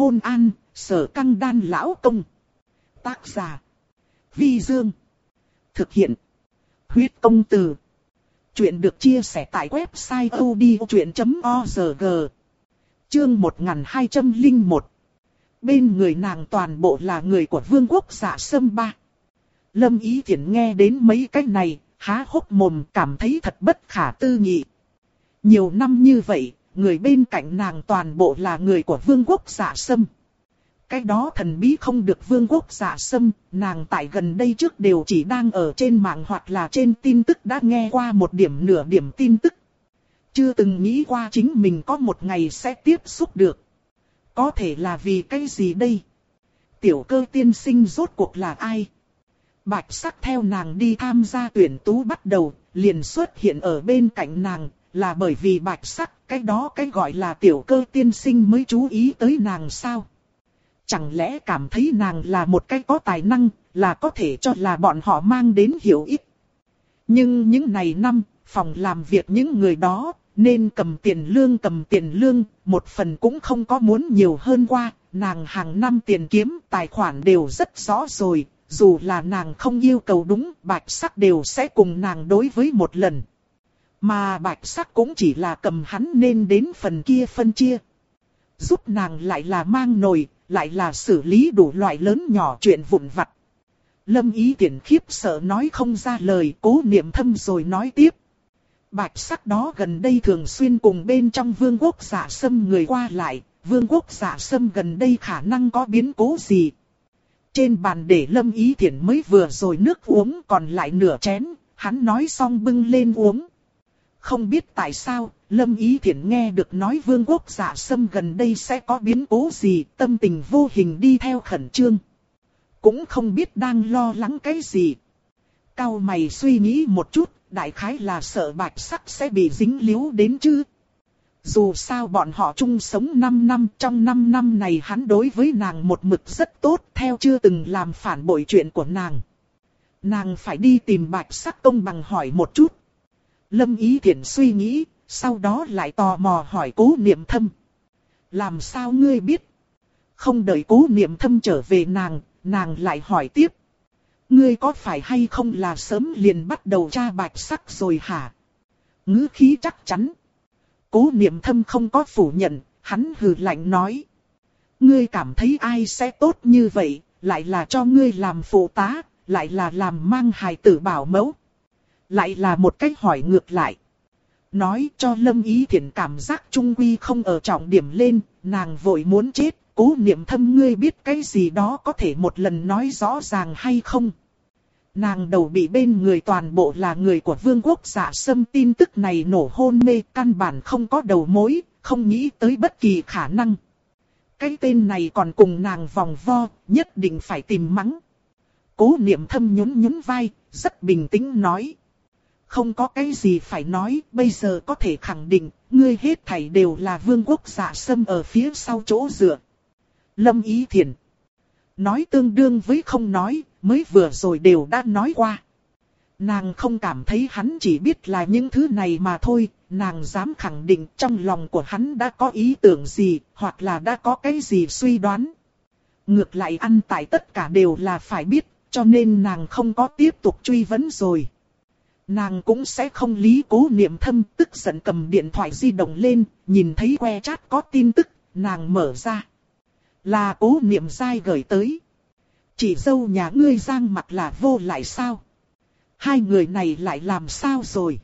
Hôn an, sở căng đan lão công. Tác giả. Vi Dương. Thực hiện. Huyết công từ. Chuyện được chia sẻ tại website odchuyện.org. Chương 1201. Bên người nàng toàn bộ là người của vương quốc giả sâm ba. Lâm Ý Thiển nghe đến mấy cái này, há hốc mồm cảm thấy thật bất khả tư nghị. Nhiều năm như vậy, người bên cạnh nàng toàn bộ là người của vương quốc giả sâm. Cái đó thần bí không được vương quốc giả sâm, nàng tại gần đây trước đều chỉ đang ở trên mạng hoặc là trên tin tức đã nghe qua một điểm nửa điểm tin tức. Chưa từng nghĩ qua chính mình có một ngày sẽ tiếp xúc được. Có thể là vì cái gì đây? Tiểu cơ tiên sinh rốt cuộc là ai? Bạch sắc theo nàng đi tham gia tuyển tú bắt đầu, liền xuất hiện ở bên cạnh nàng, là bởi vì bạch sắc, cái đó cái gọi là tiểu cơ tiên sinh mới chú ý tới nàng sao? Chẳng lẽ cảm thấy nàng là một cái có tài năng, là có thể cho là bọn họ mang đến hiểu ích. Nhưng những này năm, phòng làm việc những người đó, nên cầm tiền lương cầm tiền lương, một phần cũng không có muốn nhiều hơn qua, nàng hàng năm tiền kiếm tài khoản đều rất rõ rồi, dù là nàng không yêu cầu đúng, bạch sắc đều sẽ cùng nàng đối với một lần. Mà bạch sắc cũng chỉ là cầm hắn nên đến phần kia phân chia. Giúp nàng lại là mang nồi, lại là xử lý đủ loại lớn nhỏ chuyện vụn vặt. Lâm ý tiện khiếp sợ nói không ra lời, cố niệm thâm rồi nói tiếp. Bạch sắc đó gần đây thường xuyên cùng bên trong vương quốc giả sâm người qua lại, vương quốc giả sâm gần đây khả năng có biến cố gì. Trên bàn để lâm ý thiện mới vừa rồi nước uống còn lại nửa chén, hắn nói xong bưng lên uống. Không biết tại sao, lâm ý Thiển nghe được nói vương quốc giả sâm gần đây sẽ có biến cố gì, tâm tình vô hình đi theo khẩn trương. Cũng không biết đang lo lắng cái gì. Cao mày suy nghĩ một chút, đại khái là sợ bạch sắc sẽ bị dính líu đến chứ. Dù sao bọn họ chung sống 5 năm, trong 5 năm này hắn đối với nàng một mực rất tốt, theo chưa từng làm phản bội chuyện của nàng. Nàng phải đi tìm bạch sắc công bằng hỏi một chút. Lâm Ý Thiển suy nghĩ, sau đó lại tò mò hỏi cố niệm thâm. Làm sao ngươi biết? Không đợi cố niệm thâm trở về nàng, nàng lại hỏi tiếp. Ngươi có phải hay không là sớm liền bắt đầu tra bạch sắc rồi hả? Ngữ khí chắc chắn. Cố niệm thâm không có phủ nhận, hắn hừ lạnh nói. Ngươi cảm thấy ai sẽ tốt như vậy, lại là cho ngươi làm phụ tá, lại là làm mang hài tử bảo mẫu. Lại là một cách hỏi ngược lại. Nói cho Lâm Ý Thiển cảm giác trung quy không ở trọng điểm lên, nàng vội muốn chết, cố niệm thâm ngươi biết cái gì đó có thể một lần nói rõ ràng hay không. Nàng đầu bị bên người toàn bộ là người của vương quốc giả sâm tin tức này nổ hôn mê căn bản không có đầu mối, không nghĩ tới bất kỳ khả năng. Cái tên này còn cùng nàng vòng vo, nhất định phải tìm mắng. Cố niệm thâm nhún nhún vai, rất bình tĩnh nói. Không có cái gì phải nói, bây giờ có thể khẳng định, ngươi hết thảy đều là vương quốc giả sâm ở phía sau chỗ dựa. Lâm Ý Thiền Nói tương đương với không nói, mới vừa rồi đều đã nói qua. Nàng không cảm thấy hắn chỉ biết là những thứ này mà thôi, nàng dám khẳng định trong lòng của hắn đã có ý tưởng gì, hoặc là đã có cái gì suy đoán. Ngược lại ăn tại tất cả đều là phải biết, cho nên nàng không có tiếp tục truy vấn rồi. Nàng cũng sẽ không lý cố niệm thâm, tức giận cầm điện thoại di động lên, nhìn thấy que chat có tin tức, nàng mở ra. Là cố niệm dai gửi tới. Chỉ dâu nhà ngươi giang mặt là vô lại sao? Hai người này lại làm sao rồi?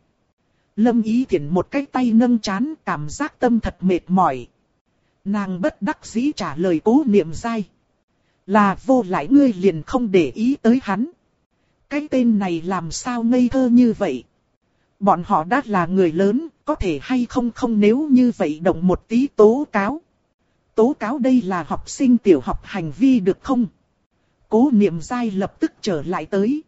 Lâm ý thiện một cái tay nâng chán cảm giác tâm thật mệt mỏi. Nàng bất đắc dĩ trả lời cố niệm dai. Là vô lại ngươi liền không để ý tới hắn. Cái tên này làm sao ngây thơ như vậy? Bọn họ đã là người lớn, có thể hay không không nếu như vậy động một tí tố cáo. Tố cáo đây là học sinh tiểu học hành vi được không? Cố niệm dai lập tức trở lại tới.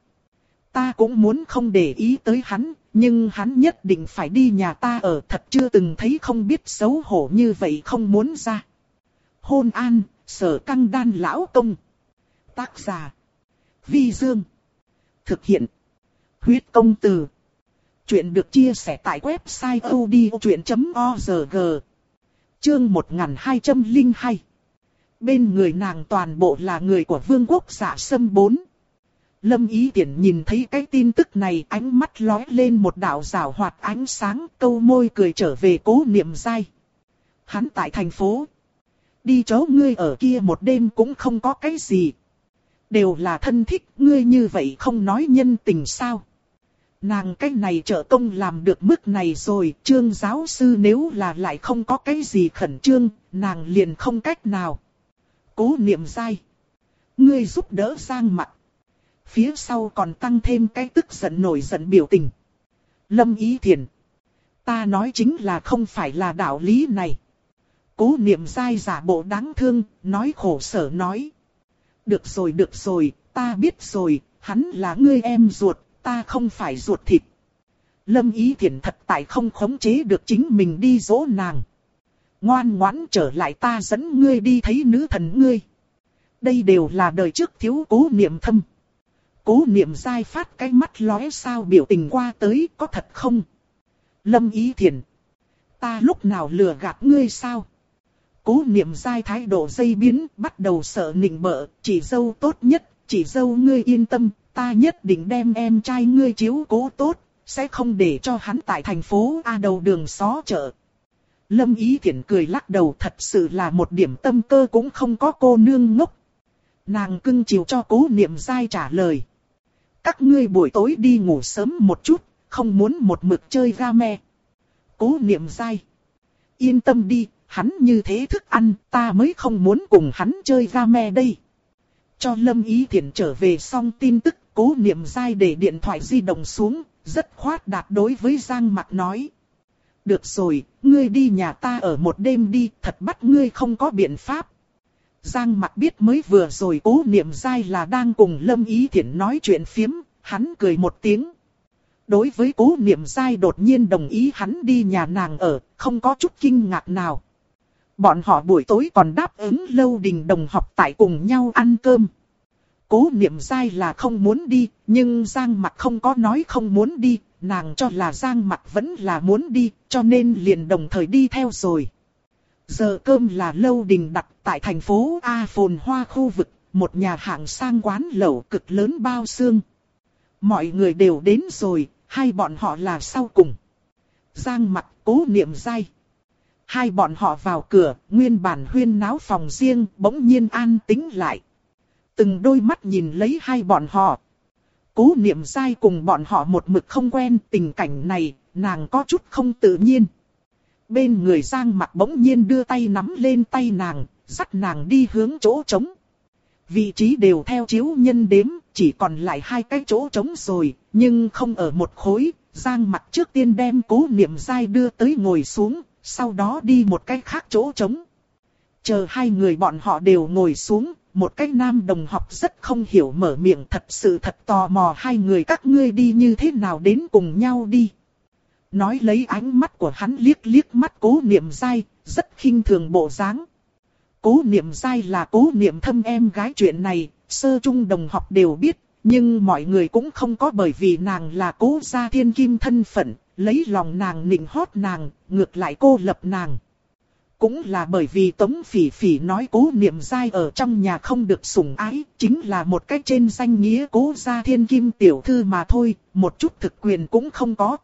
Ta cũng muốn không để ý tới hắn, nhưng hắn nhất định phải đi nhà ta ở thật chưa từng thấy không biết xấu hổ như vậy không muốn ra. Hôn an, sở căng đan lão công. Tác giả. Vi Dương. Thực hiện. Huyết công từ. Chuyện được chia sẻ tại website odchuyện.org. Chương 1202. Bên người nàng toàn bộ là người của vương quốc giả sâm bốn. Lâm Ý Tiễn nhìn thấy cái tin tức này, ánh mắt lóe lên một đạo rào hoạt ánh sáng, câu môi cười trở về cố niệm dai. Hắn tại thành phố. Đi chỗ ngươi ở kia một đêm cũng không có cái gì. Đều là thân thích ngươi như vậy không nói nhân tình sao. Nàng cái này trợ công làm được mức này rồi, trương giáo sư nếu là lại không có cái gì khẩn trương, nàng liền không cách nào. Cố niệm dai. Ngươi giúp đỡ sang mặt phía sau còn tăng thêm cái tức giận nổi giận biểu tình. Lâm Ý Thiền. Ta nói chính là không phải là đạo lý này. Cố niệm dai giả bộ đáng thương, nói khổ sở nói. Được rồi được rồi, ta biết rồi, hắn là ngươi em ruột, ta không phải ruột thịt. Lâm Ý Thiển thật tại không khống chế được chính mình đi dỗ nàng. Ngoan ngoãn trở lại ta dẫn ngươi đi thấy nữ thần ngươi. Đây đều là đời trước thiếu cố niệm thâm. Cố niệm dai phát cái mắt lóe sao biểu tình qua tới có thật không? Lâm ý thiền. Ta lúc nào lừa gạt ngươi sao? Cố niệm dai thái độ dây biến bắt đầu sợ nịnh bợ, chỉ dâu tốt nhất, chỉ dâu ngươi yên tâm, ta nhất định đem em trai ngươi chiếu cố tốt, sẽ không để cho hắn tại thành phố A đầu đường xó chợ. Lâm Ý Thiển cười lắc đầu thật sự là một điểm tâm cơ cũng không có cô nương ngốc. Nàng cưng chiều cho cố niệm dai trả lời các ngươi buổi tối đi ngủ sớm một chút, không muốn một mực chơi game. Cố niệm dai. Yên tâm đi, hắn như thế thức ăn, ta mới không muốn cùng hắn chơi game đây. Cho Lâm Ý Thiển trở về xong tin tức, cố niệm dai để điện thoại di động xuống, rất khoát đạt đối với Giang Mặc nói. Được rồi, ngươi đi nhà ta ở một đêm đi, thật bắt ngươi không có biện pháp. Giang Mặc biết mới vừa rồi cố niệm dai là đang cùng Lâm Ý Thiển nói chuyện phiếm, hắn cười một tiếng. Đối với cố niệm dai đột nhiên đồng ý hắn đi nhà nàng ở, không có chút kinh ngạc nào. Bọn họ buổi tối còn đáp ứng lâu đình đồng học tại cùng nhau ăn cơm. Cố niệm dai là không muốn đi, nhưng Giang mặt không có nói không muốn đi, nàng cho là Giang mặt vẫn là muốn đi, cho nên liền đồng thời đi theo rồi. Giờ cơm là lâu đình đặt tại thành phố A Phồn Hoa khu vực, một nhà hàng sang quán lẩu cực lớn bao xương. Mọi người đều đến rồi, hai bọn họ là sau cùng. Giang mặt cố niệm dai. Hai bọn họ vào cửa, nguyên bản huyên náo phòng riêng, bỗng nhiên an tĩnh lại. Từng đôi mắt nhìn lấy hai bọn họ. Cố niệm dai cùng bọn họ một mực không quen tình cảnh này, nàng có chút không tự nhiên. Bên người Giang mặt bỗng nhiên đưa tay nắm lên tay nàng, dắt nàng đi hướng chỗ trống. Vị trí đều theo chiếu nhân đếm, chỉ còn lại hai cái chỗ trống rồi, nhưng không ở một khối. Giang mặt trước tiên đem cố niệm dai đưa tới ngồi xuống, sau đó đi một cái khác chỗ trống. Chờ hai người bọn họ đều ngồi xuống, một cái nam đồng học rất không hiểu mở miệng thật sự thật tò mò hai người các ngươi đi như thế nào đến cùng nhau đi. Nói lấy ánh mắt của hắn liếc liếc mắt cố niệm dai, rất khinh thường bộ dáng. Cố niệm dai là cố niệm thâm em gái chuyện này, sơ trung đồng học đều biết, nhưng mọi người cũng không có bởi vì nàng là cố gia thiên kim thân phận, lấy lòng nàng nịnh hót nàng, ngược lại cô lập nàng. Cũng là bởi vì Tống Phỉ Phỉ nói cố niệm dai ở trong nhà không được sủng ái, chính là một cách trên danh nghĩa cố gia thiên kim tiểu thư mà thôi, một chút thực quyền cũng không có.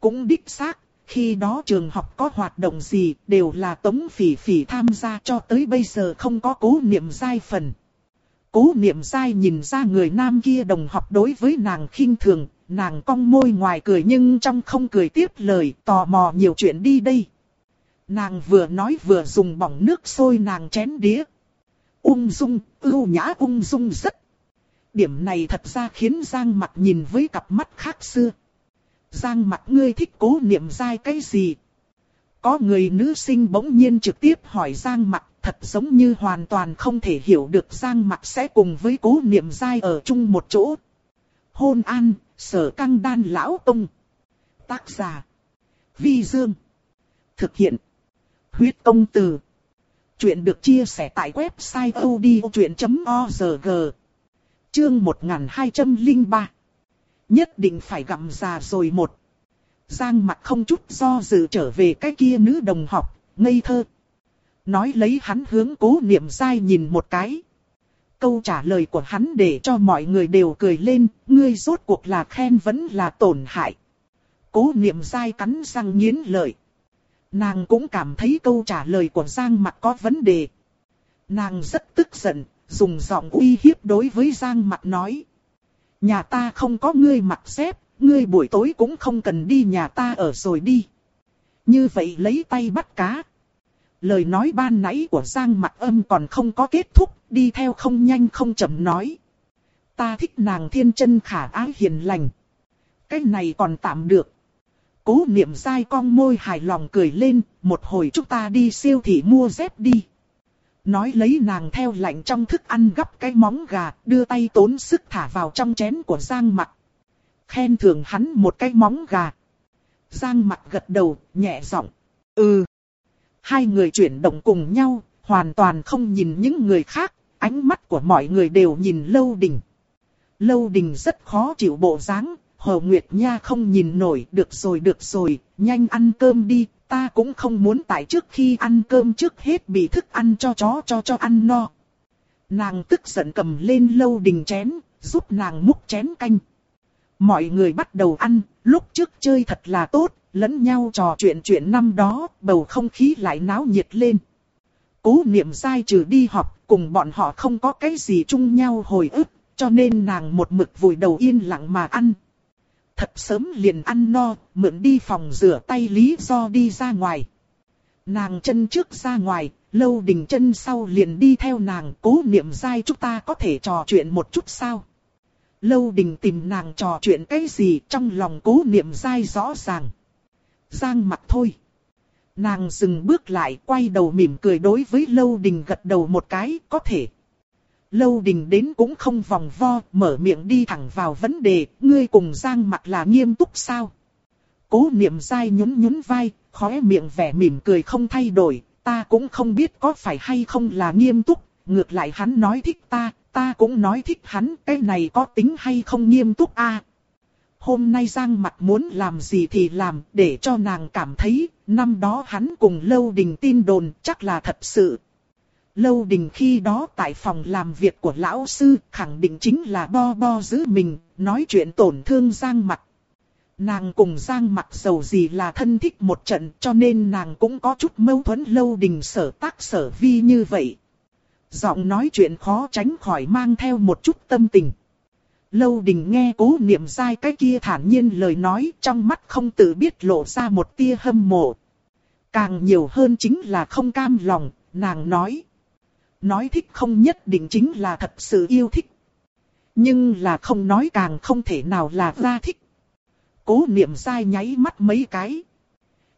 Cũng đích xác, khi đó trường học có hoạt động gì đều là Tống Phỉ Phỉ tham gia cho tới bây giờ không có cố niệm giai phần. Cố niệm giai nhìn ra người nam kia đồng học đối với nàng khinh thường, nàng cong môi ngoài cười nhưng trong không cười tiếp lời tò mò nhiều chuyện đi đây. Nàng vừa nói vừa dùng bỏng nước sôi nàng chén đĩa. Ung dung, ưu nhã ung dung rất. Điểm này thật ra khiến Giang mặt nhìn với cặp mắt khác xưa. Giang mặt ngươi thích cố niệm dai cái gì? Có người nữ sinh bỗng nhiên trực tiếp hỏi Giang mặt thật giống như hoàn toàn không thể hiểu được Giang mặt sẽ cùng với cố niệm dai ở chung một chỗ. Hôn an, sở căng đan lão tông. Tác giả. Vi Dương. Thực hiện. Huyết công từ. Chuyện được chia sẻ tại website odchuyện.org. Chương 1203 nhất định phải gặm già rồi một. Giang mặt không chút do dự trở về cái kia nữ đồng học, ngây thơ. nói lấy hắn hướng cố niệm dai nhìn một cái. Câu trả lời của hắn để cho mọi người đều cười lên, ngươi rốt cuộc là khen vẫn là tổn hại. Cố niệm dai cắn răng nghiến lợi. Nàng cũng cảm thấy câu trả lời của Giang mặt có vấn đề. Nàng rất tức giận, dùng giọng uy hiếp đối với Giang mặt nói. Nhà ta không có ngươi mặc xếp, ngươi buổi tối cũng không cần đi nhà ta ở rồi đi. Như vậy lấy tay bắt cá. Lời nói ban nãy của Giang mặt âm còn không có kết thúc, đi theo không nhanh không chậm nói. Ta thích nàng thiên chân khả ái hiền lành. Cái này còn tạm được. Cố niệm dai cong môi hài lòng cười lên, một hồi chúng ta đi siêu thị mua dép đi. Nói lấy nàng theo lạnh trong thức ăn gắp cái móng gà, đưa tay tốn sức thả vào trong chén của Giang mặt. Khen thưởng hắn một cái móng gà. Giang mặt gật đầu, nhẹ giọng. Ừ. Hai người chuyển động cùng nhau, hoàn toàn không nhìn những người khác, ánh mắt của mọi người đều nhìn Lâu Đình. Lâu Đình rất khó chịu bộ dáng, Hồ Nguyệt Nha không nhìn nổi, được rồi được rồi, nhanh ăn cơm đi, ta cũng không muốn tại trước khi ăn cơm trước hết bị thức ăn cho chó cho cho ăn no. Nàng tức giận cầm lên Lâu Đình chén, giúp nàng múc chén canh. Mọi người bắt đầu ăn, lúc trước chơi thật là tốt, lẫn nhau trò chuyện chuyện năm đó, bầu không khí lại náo nhiệt lên. Cố niệm sai trừ đi học, cùng bọn họ không có cái gì chung nhau hồi ức, cho nên nàng một mực vùi đầu yên lặng mà ăn. Thật sớm liền ăn no, mượn đi phòng rửa tay lý do đi ra ngoài. Nàng chân trước ra ngoài, lâu đình chân sau liền đi theo nàng cố niệm dai chúng ta có thể trò chuyện một chút sao. Lâu đình tìm nàng trò chuyện cái gì trong lòng cố niệm dai rõ ràng. Giang mặt thôi. Nàng dừng bước lại quay đầu mỉm cười đối với Lâu Đình gật đầu một cái có thể. Lâu Đình đến cũng không vòng vo, mở miệng đi thẳng vào vấn đề, ngươi cùng Giang mặt là nghiêm túc sao? Cố niệm dai nhún nhún vai, khóe miệng vẻ mỉm cười không thay đổi, ta cũng không biết có phải hay không là nghiêm túc, ngược lại hắn nói thích ta, ta cũng nói thích hắn, cái này có tính hay không nghiêm túc a hôm nay Giang mặt muốn làm gì thì làm, để cho nàng cảm thấy, năm đó hắn cùng Lâu Đình tin đồn chắc là thật sự. Lâu Đình khi đó tại phòng làm việc của lão sư, khẳng định chính là bo bo giữ mình, nói chuyện tổn thương Giang mặt. Nàng cùng Giang mặt dầu gì là thân thích một trận cho nên nàng cũng có chút mâu thuẫn Lâu Đình sở tác sở vi như vậy. Giọng nói chuyện khó tránh khỏi mang theo một chút tâm tình. Lâu đình nghe cố niệm dai cái kia thản nhiên lời nói trong mắt không tự biết lộ ra một tia hâm mộ. Càng nhiều hơn chính là không cam lòng, nàng nói. Nói thích không nhất định chính là thật sự yêu thích. Nhưng là không nói càng không thể nào là ra thích. Cố niệm dai nháy mắt mấy cái.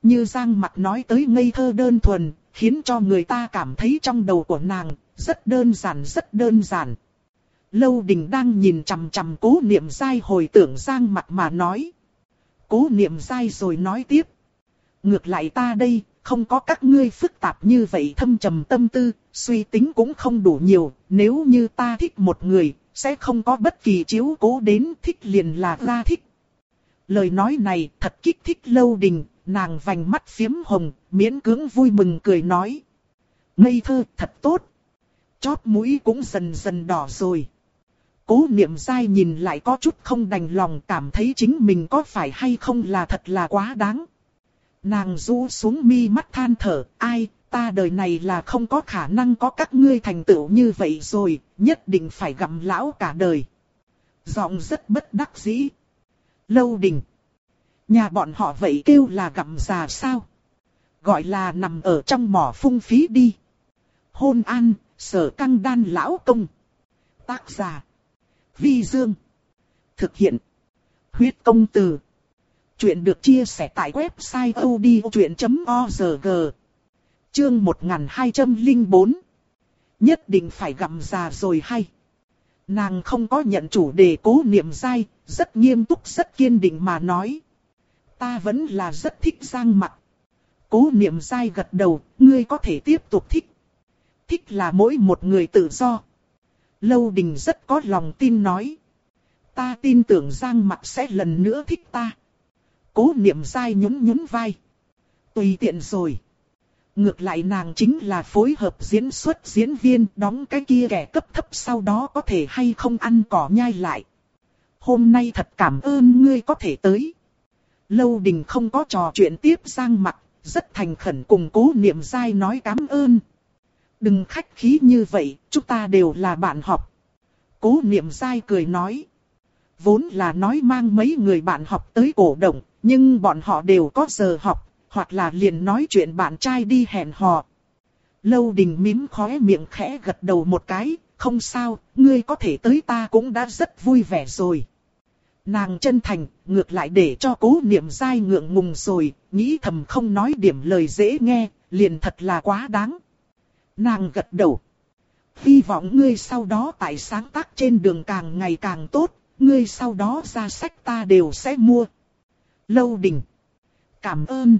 Như Giang mặt nói tới ngây thơ đơn thuần, khiến cho người ta cảm thấy trong đầu của nàng, rất đơn giản rất đơn giản. Lâu đình đang nhìn chằm chằm cố niệm dai hồi tưởng giang mặt mà nói. Cố niệm dai rồi nói tiếp. Ngược lại ta đây, không có các ngươi phức tạp như vậy thâm trầm tâm tư, suy tính cũng không đủ nhiều, nếu như ta thích một người, sẽ không có bất kỳ chiếu cố đến thích liền là ra thích. Lời nói này thật kích thích lâu đình, nàng vành mắt phiếm hồng, miễn cưỡng vui mừng cười nói. Ngây thơ thật tốt. Chóp mũi cũng dần dần đỏ rồi. Cố niệm dai nhìn lại có chút không đành lòng cảm thấy chính mình có phải hay không là thật là quá đáng. Nàng rũ xuống mi mắt than thở, ai, ta đời này là không có khả năng có các ngươi thành tựu như vậy rồi, nhất định phải gặm lão cả đời. Giọng rất bất đắc dĩ. Lâu đình. Nhà bọn họ vậy kêu là gặm già sao? Gọi là nằm ở trong mỏ phung phí đi. Hôn an, sở căng đan lão công. Tác giả. Vi Dương. Thực hiện. Huyết công từ. Chuyện được chia sẻ tại website odchuyện.org. Chương 1204. Nhất định phải gặm già rồi hay. Nàng không có nhận chủ đề cố niệm dai, rất nghiêm túc rất kiên định mà nói. Ta vẫn là rất thích giang mặt. Cố niệm dai gật đầu, ngươi có thể tiếp tục thích. Thích là mỗi một người tự do. Lâu Đình rất có lòng tin nói. Ta tin tưởng Giang Mặc sẽ lần nữa thích ta. Cố niệm dai nhún nhún vai. Tùy tiện rồi. Ngược lại nàng chính là phối hợp diễn xuất diễn viên đóng cái kia kẻ cấp thấp sau đó có thể hay không ăn cỏ nhai lại. Hôm nay thật cảm ơn ngươi có thể tới. Lâu đình không có trò chuyện tiếp Giang Mặc, rất thành khẩn cùng cố niệm dai nói cảm ơn. Đừng khách khí như vậy, chúng ta đều là bạn học. Cố niệm dai cười nói. Vốn là nói mang mấy người bạn học tới cổ động, nhưng bọn họ đều có giờ học, hoặc là liền nói chuyện bạn trai đi hẹn hò. Lâu đình mím khóe miệng khẽ gật đầu một cái, không sao, ngươi có thể tới ta cũng đã rất vui vẻ rồi. Nàng chân thành, ngược lại để cho cố niệm dai ngượng ngùng rồi, nghĩ thầm không nói điểm lời dễ nghe, liền thật là quá đáng. Nàng gật đầu. Hy vọng ngươi sau đó tại sáng tác trên đường càng ngày càng tốt, ngươi sau đó ra sách ta đều sẽ mua. Lâu đình. Cảm ơn.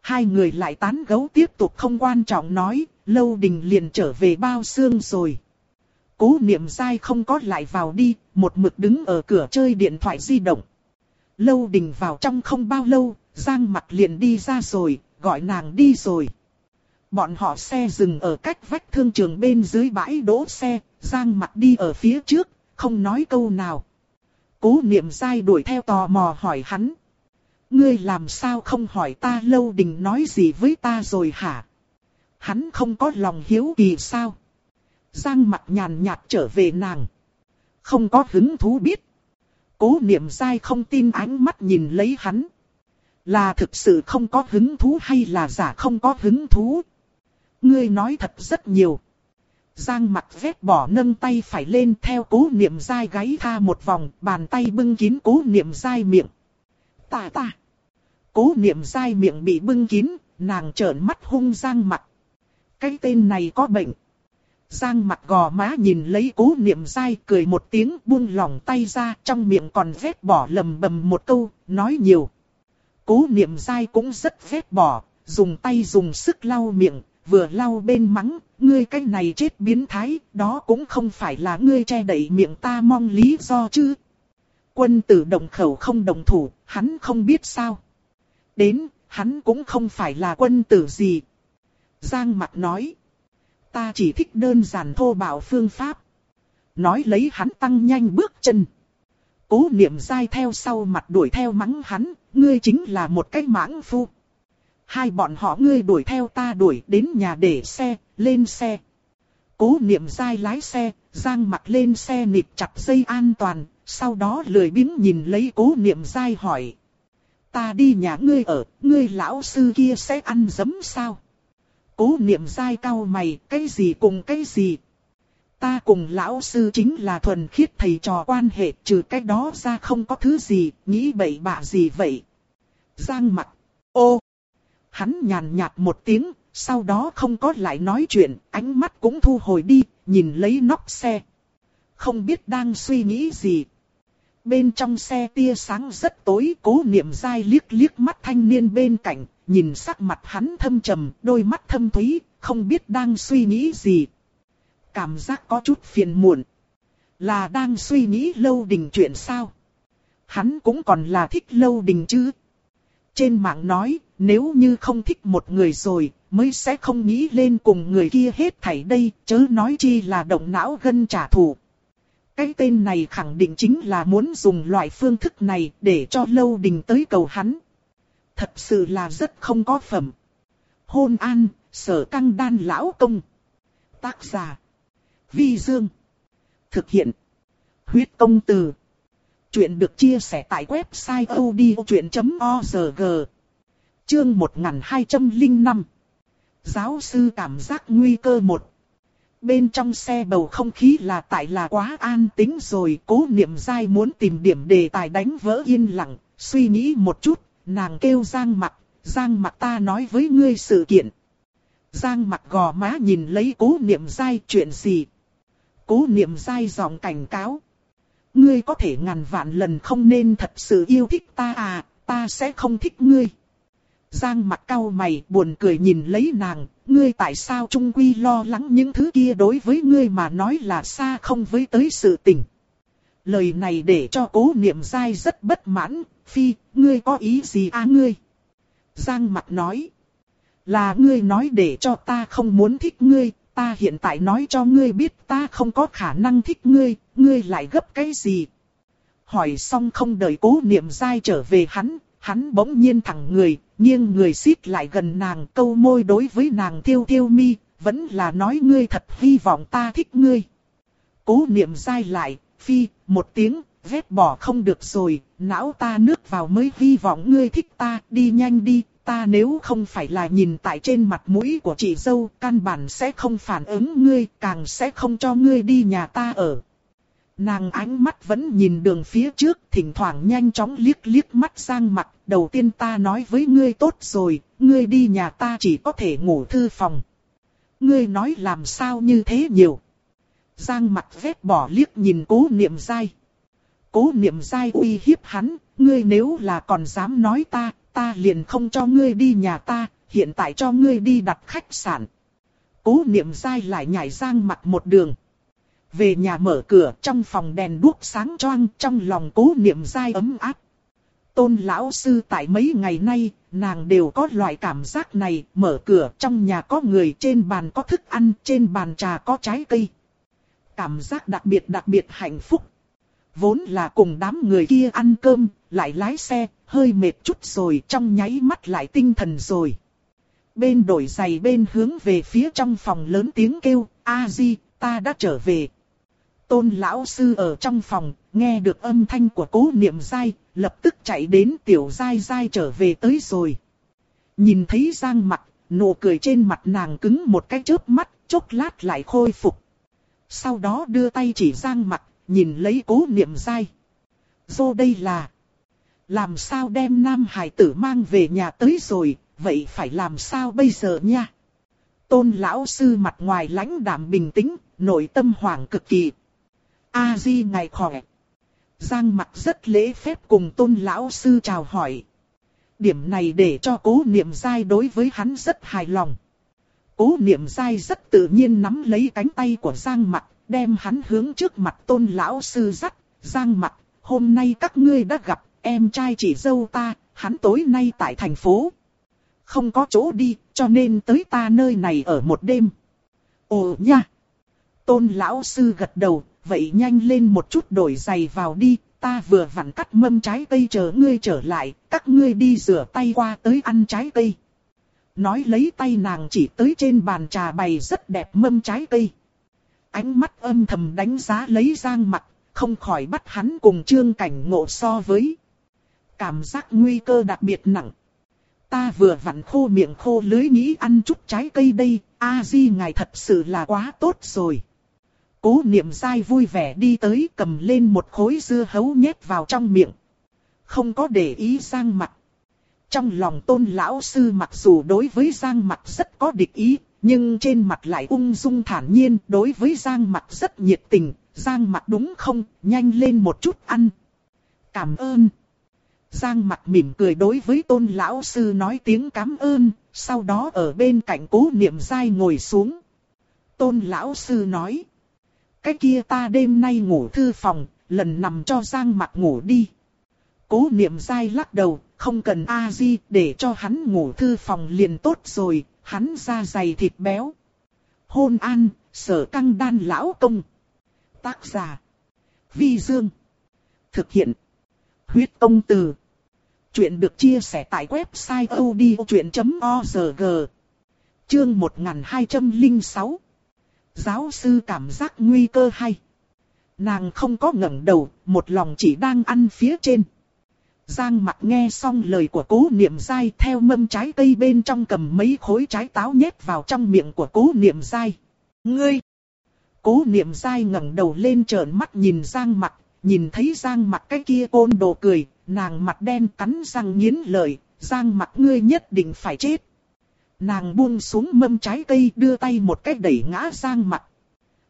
Hai người lại tán gấu tiếp tục không quan trọng nói, lâu đình liền trở về bao xương rồi. Cố niệm dai không có lại vào đi, một mực đứng ở cửa chơi điện thoại di động. Lâu đình vào trong không bao lâu, Giang mặt liền đi ra rồi, gọi nàng đi rồi. Bọn họ xe dừng ở cách vách thương trường bên dưới bãi đỗ xe, Giang mặt đi ở phía trước, không nói câu nào. Cố niệm dai đuổi theo tò mò hỏi hắn. Ngươi làm sao không hỏi ta lâu đình nói gì với ta rồi hả? Hắn không có lòng hiếu kỳ sao? Giang mặt nhàn nhạt trở về nàng. Không có hứng thú biết. Cố niệm dai không tin ánh mắt nhìn lấy hắn. Là thực sự không có hứng thú hay là giả không có hứng thú? Ngươi nói thật rất nhiều. Giang mặt vét bỏ nâng tay phải lên theo cố niệm dai gáy tha một vòng, bàn tay bưng kín cố niệm dai miệng. Ta ta. Cố niệm dai miệng bị bưng kín, nàng trợn mắt hung giang mặt. Cái tên này có bệnh. Giang mặt gò má nhìn lấy cố niệm dai cười một tiếng buông lỏng tay ra trong miệng còn vét bỏ lầm bầm một câu, nói nhiều. Cố niệm dai cũng rất vét bỏ, dùng tay dùng sức lau miệng, vừa lau bên mắng, ngươi cái này chết biến thái, đó cũng không phải là ngươi che đậy miệng ta mong lý do chứ. Quân tử đồng khẩu không đồng thủ, hắn không biết sao. Đến, hắn cũng không phải là quân tử gì. Giang mặt nói, ta chỉ thích đơn giản thô bạo phương pháp. Nói lấy hắn tăng nhanh bước chân. Cố niệm dai theo sau mặt đuổi theo mắng hắn, ngươi chính là một cái mãng phu. Hai bọn họ ngươi đuổi theo ta đuổi đến nhà để xe, lên xe. Cố niệm dai lái xe, giang mặt lên xe nịp chặt dây an toàn, sau đó lười biếng nhìn lấy cố niệm dai hỏi. Ta đi nhà ngươi ở, ngươi lão sư kia sẽ ăn dấm sao? Cố niệm dai cao mày, cái gì cùng cái gì? Ta cùng lão sư chính là thuần khiết thầy trò quan hệ, trừ cái đó ra không có thứ gì, nghĩ bậy bạ gì vậy? Giang mặt, ô! Hắn nhàn nhạt một tiếng, sau đó không có lại nói chuyện, ánh mắt cũng thu hồi đi, nhìn lấy nóc xe. Không biết đang suy nghĩ gì. Bên trong xe tia sáng rất tối, cố niệm dai liếc liếc mắt thanh niên bên cạnh, nhìn sắc mặt hắn thâm trầm, đôi mắt thâm thúy, không biết đang suy nghĩ gì. Cảm giác có chút phiền muộn. Là đang suy nghĩ lâu đình chuyện sao? Hắn cũng còn là thích lâu đình chứ. Trên mạng nói, nếu như không thích một người rồi, mới sẽ không nghĩ lên cùng người kia hết thảy đây, chớ nói chi là động não gân trả thù. Cái tên này khẳng định chính là muốn dùng loại phương thức này để cho lâu đình tới cầu hắn. Thật sự là rất không có phẩm. Hôn an, sở căng đan lão công. Tác giả. Vi Dương. Thực hiện. Huyết công từ. Chuyện được chia sẻ tại website odchuyện.org. Chương 1205. Giáo sư cảm giác nguy cơ một. Bên trong xe bầu không khí là tại là quá an tĩnh rồi, cố niệm dai muốn tìm điểm đề tài đánh vỡ yên lặng, suy nghĩ một chút, nàng kêu Giang mặt, Giang mặt ta nói với ngươi sự kiện. Giang mặt gò má nhìn lấy cố niệm dai chuyện gì. Cố niệm dai giọng cảnh cáo. Ngươi có thể ngàn vạn lần không nên thật sự yêu thích ta à, ta sẽ không thích ngươi. Giang mặt cau mày buồn cười nhìn lấy nàng, ngươi tại sao trung quy lo lắng những thứ kia đối với ngươi mà nói là xa không với tới sự tình. Lời này để cho cố niệm dai rất bất mãn, phi, ngươi có ý gì à ngươi? Giang mặt nói, Là ngươi nói để cho ta không muốn thích ngươi, ta hiện tại nói cho ngươi biết ta không có khả năng thích ngươi, ngươi lại gấp cái gì? Hỏi xong không đợi cố niệm dai trở về hắn, hắn bỗng nhiên thẳng người, nghiêng người xít lại gần nàng câu môi đối với nàng thiêu thiêu mi, vẫn là nói ngươi thật hy vọng ta thích ngươi. Cố niệm dai lại, phi, một tiếng, vét bỏ không được rồi, não ta nước vào mới hy vọng ngươi thích ta, đi nhanh đi, ta nếu không phải là nhìn tại trên mặt mũi của chị dâu, căn bản sẽ không phản ứng ngươi, càng sẽ không cho ngươi đi nhà ta ở. Nàng ánh mắt vẫn nhìn đường phía trước, thỉnh thoảng nhanh chóng liếc liếc mắt sang mặt, đầu tiên ta nói với ngươi tốt rồi, ngươi đi nhà ta chỉ có thể ngủ thư phòng. Ngươi nói làm sao như thế nhiều. Giang mặt vét bỏ liếc nhìn cố niệm dai. Cố niệm dai uy hiếp hắn, ngươi nếu là còn dám nói ta, ta liền không cho ngươi đi nhà ta, hiện tại cho ngươi đi đặt khách sạn. Cố niệm dai lại nhảy giang mặt một đường. Về nhà mở cửa trong phòng đèn đuốc sáng choang trong lòng cố niệm dai ấm áp. Tôn lão sư tại mấy ngày nay, nàng đều có loại cảm giác này, mở cửa trong nhà có người trên bàn có thức ăn, trên bàn trà có trái cây. Cảm giác đặc biệt đặc biệt hạnh phúc. Vốn là cùng đám người kia ăn cơm, lại lái xe, hơi mệt chút rồi trong nháy mắt lại tinh thần rồi. Bên đổi giày bên hướng về phía trong phòng lớn tiếng kêu, a di, ta đã trở về. Tôn lão sư ở trong phòng, nghe được âm thanh của cố niệm dai, lập tức chạy đến tiểu dai dai trở về tới rồi. Nhìn thấy giang mặt, nụ cười trên mặt nàng cứng một cái chớp mắt, chốc lát lại khôi phục. Sau đó đưa tay chỉ giang mặt, nhìn lấy cố niệm dai. Dô đây là... Làm sao đem nam hải tử mang về nhà tới rồi, vậy phải làm sao bây giờ nha? Tôn lão sư mặt ngoài lãnh đạm bình tĩnh, nội tâm hoảng cực kỳ. A di ngày khỏe. Giang mặt rất lễ phép cùng tôn lão sư chào hỏi. Điểm này để cho cố niệm dai đối với hắn rất hài lòng. Cố niệm dai rất tự nhiên nắm lấy cánh tay của Giang mặt, đem hắn hướng trước mặt tôn lão sư dắt. Giang mặt, hôm nay các ngươi đã gặp em trai chỉ dâu ta, hắn tối nay tại thành phố. Không có chỗ đi, cho nên tới ta nơi này ở một đêm. Ồ nha! Tôn lão sư gật đầu, vậy nhanh lên một chút đổi giày vào đi, ta vừa vặn cắt mâm trái cây chờ ngươi trở lại, các ngươi đi rửa tay qua tới ăn trái cây. Nói lấy tay nàng chỉ tới trên bàn trà bày rất đẹp mâm trái cây. Ánh mắt âm thầm đánh giá lấy giang mặt, không khỏi bắt hắn cùng trương cảnh ngộ so với. Cảm giác nguy cơ đặc biệt nặng. Ta vừa vặn khô miệng khô lưới nghĩ ăn chút trái cây đây, a di ngài thật sự là quá tốt rồi. Cố niệm dai vui vẻ đi tới cầm lên một khối dưa hấu nhét vào trong miệng. Không có để ý Giang mặt. Trong lòng tôn lão sư mặc dù đối với Giang mặt rất có địch ý, nhưng trên mặt lại ung dung thản nhiên đối với Giang mặt rất nhiệt tình. Giang mặt đúng không, nhanh lên một chút ăn. Cảm ơn. Giang mặt mỉm cười đối với tôn lão sư nói tiếng cảm ơn, sau đó ở bên cạnh cố niệm dai ngồi xuống. Tôn lão sư nói. Cái kia ta đêm nay ngủ thư phòng, lần nằm cho Giang mặt ngủ đi. Cố niệm dai lắc đầu, không cần A-di để cho hắn ngủ thư phòng liền tốt rồi, hắn da dày thịt béo. Hôn an, sở căng đan lão công. Tác giả. Vi Dương. Thực hiện. Huyết công từ. Chuyện được chia sẻ tại website odchuyện.org. Chương 1206 giáo sư cảm giác nguy cơ hay. Nàng không có ngẩng đầu, một lòng chỉ đang ăn phía trên. Giang mặt nghe xong lời của cố niệm dai theo mâm trái cây bên trong cầm mấy khối trái táo nhét vào trong miệng của cố niệm dai. Ngươi! Cố niệm dai ngẩng đầu lên trợn mắt nhìn Giang mặt, nhìn thấy Giang mặt cái kia côn đồ cười, nàng mặt đen cắn răng nghiến lợi, Giang mặt ngươi nhất định phải chết. Nàng buông xuống mâm trái cây đưa tay một cách đẩy ngã Giang mặt.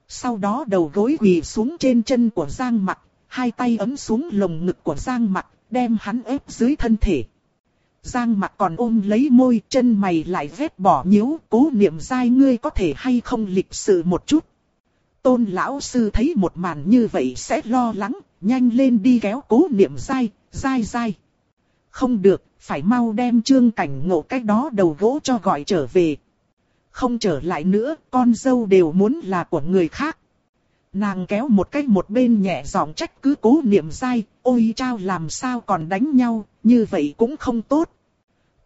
Sau đó đầu gối quỳ xuống trên chân của Giang mặt, hai tay ấm xuống lồng ngực của Giang mặt, đem hắn ép dưới thân thể. Giang mặt còn ôm lấy môi, chân mày lại vết bỏ nhíu, cố niệm dai ngươi có thể hay không lịch sự một chút. Tôn lão sư thấy một màn như vậy sẽ lo lắng, nhanh lên đi kéo cố niệm dai, dai dai. Không được, phải mau đem trương cảnh ngộ cách đó đầu gỗ cho gọi trở về. Không trở lại nữa, con dâu đều muốn là của người khác. Nàng kéo một cách một bên nhẹ giọng trách cứ cố niệm dai, ôi trao làm sao còn đánh nhau, như vậy cũng không tốt.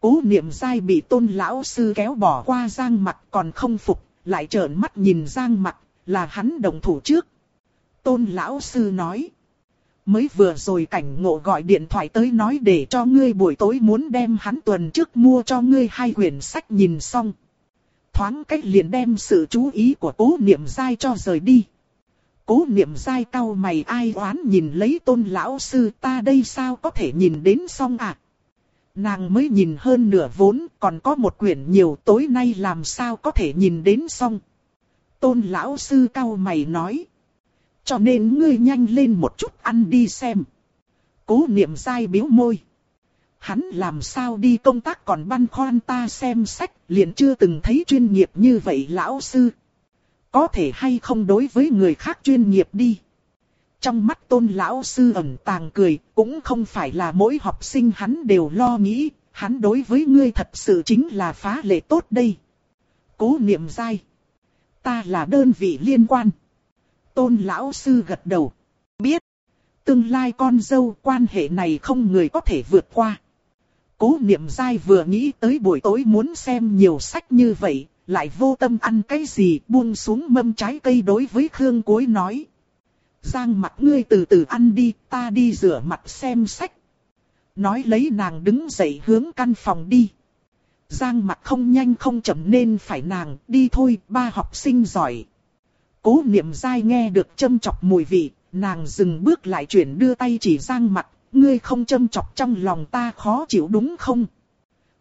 Cố niệm dai bị tôn lão sư kéo bỏ qua giang mặt còn không phục, lại trợn mắt nhìn giang mặt, là hắn đồng thủ trước. Tôn lão sư nói. Mới vừa rồi cảnh ngộ gọi điện thoại tới nói để cho ngươi buổi tối muốn đem hắn tuần trước mua cho ngươi hai quyển sách nhìn xong. Thoáng cách liền đem sự chú ý của cố niệm dai cho rời đi. Cố niệm dai cau mày ai oán nhìn lấy tôn lão sư ta đây sao có thể nhìn đến xong à. Nàng mới nhìn hơn nửa vốn, còn có một quyển nhiều tối nay làm sao có thể nhìn đến xong. Tôn lão sư cau mày nói. Cho nên ngươi nhanh lên một chút ăn đi xem. Cố niệm dai biếu môi. Hắn làm sao đi công tác còn băn khoăn ta xem sách, liền chưa từng thấy chuyên nghiệp như vậy lão sư. Có thể hay không đối với người khác chuyên nghiệp đi. Trong mắt tôn lão sư ẩn tàng cười, cũng không phải là mỗi học sinh hắn đều lo nghĩ, hắn đối với ngươi thật sự chính là phá lệ tốt đây. Cố niệm dai. Ta là đơn vị liên quan. Tôn lão sư gật đầu. Biết. Tương lai con dâu quan hệ này không người có thể vượt qua. Cố niệm dai vừa nghĩ tới buổi tối muốn xem nhiều sách như vậy, lại vô tâm ăn cái gì buông xuống mâm trái cây đối với Khương Cối nói. Giang mặt ngươi từ từ ăn đi, ta đi rửa mặt xem sách. Nói lấy nàng đứng dậy hướng căn phòng đi. Giang mặt không nhanh không chậm nên phải nàng, đi thôi, ba học sinh giỏi. Cố niệm dai nghe được châm chọc mùi vị, nàng dừng bước lại chuyển đưa tay chỉ Giang mặt, ngươi không châm chọc trong lòng ta khó chịu đúng không?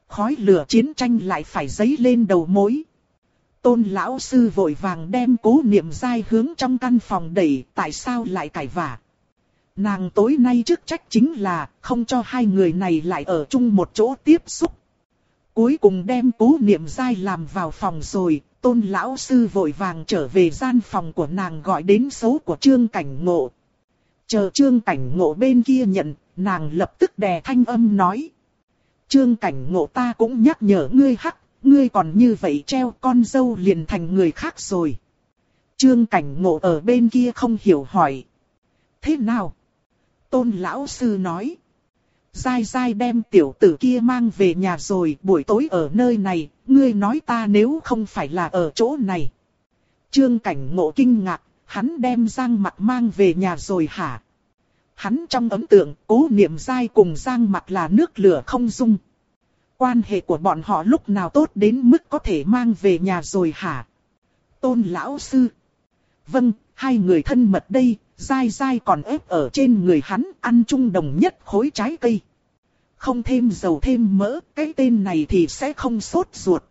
Khói lửa chiến tranh lại phải dấy lên đầu mối. Tôn lão sư vội vàng đem cố niệm dai hướng trong căn phòng đẩy, tại sao lại cãi vả? Nàng tối nay trước trách chính là không cho hai người này lại ở chung một chỗ tiếp xúc. Cuối cùng đem cố niệm dai làm vào phòng rồi, tôn lão sư vội vàng trở về gian phòng của nàng gọi đến số của trương cảnh ngộ. Chờ trương cảnh ngộ bên kia nhận, nàng lập tức đè thanh âm nói. Trương cảnh ngộ ta cũng nhắc nhở ngươi hắc, ngươi còn như vậy treo con dâu liền thành người khác rồi. Trương cảnh ngộ ở bên kia không hiểu hỏi. Thế nào? Tôn lão sư nói. Dai dai đem tiểu tử kia mang về nhà rồi buổi tối ở nơi này, ngươi nói ta nếu không phải là ở chỗ này. Trương cảnh ngộ kinh ngạc, hắn đem Giang mặt mang về nhà rồi hả? Hắn trong ấn tượng, cố niệm dai cùng Giang mặt là nước lửa không dung. Quan hệ của bọn họ lúc nào tốt đến mức có thể mang về nhà rồi hả? Tôn lão sư. Vâng, hai người thân mật đây, dai dai còn ép ở trên người hắn ăn chung đồng nhất khối trái cây. Không thêm dầu thêm mỡ, cái tên này thì sẽ không sốt ruột.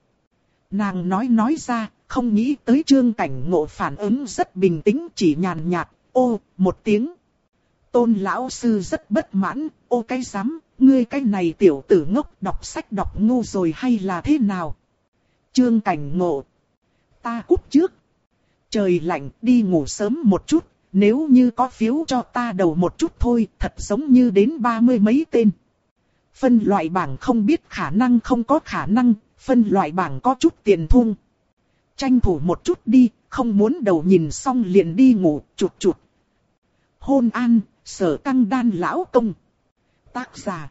Nàng nói nói ra, không nghĩ tới trương cảnh ngộ phản ứng rất bình tĩnh chỉ nhàn nhạt, ô, một tiếng. Tôn lão sư rất bất mãn, ô cái dám, ngươi cái này tiểu tử ngốc đọc sách đọc ngu rồi hay là thế nào? Trương cảnh ngộ. Ta cúp trước. Trời lạnh đi ngủ sớm một chút, nếu như có phiếu cho ta đầu một chút thôi, thật giống như đến ba mươi mấy tên. Phân loại bảng không biết khả năng không có khả năng, phân loại bảng có chút tiền thung. Tranh thủ một chút đi, không muốn đầu nhìn xong liền đi ngủ, chụt chụt. Hôn an, sở căng đan lão công. Tác giả.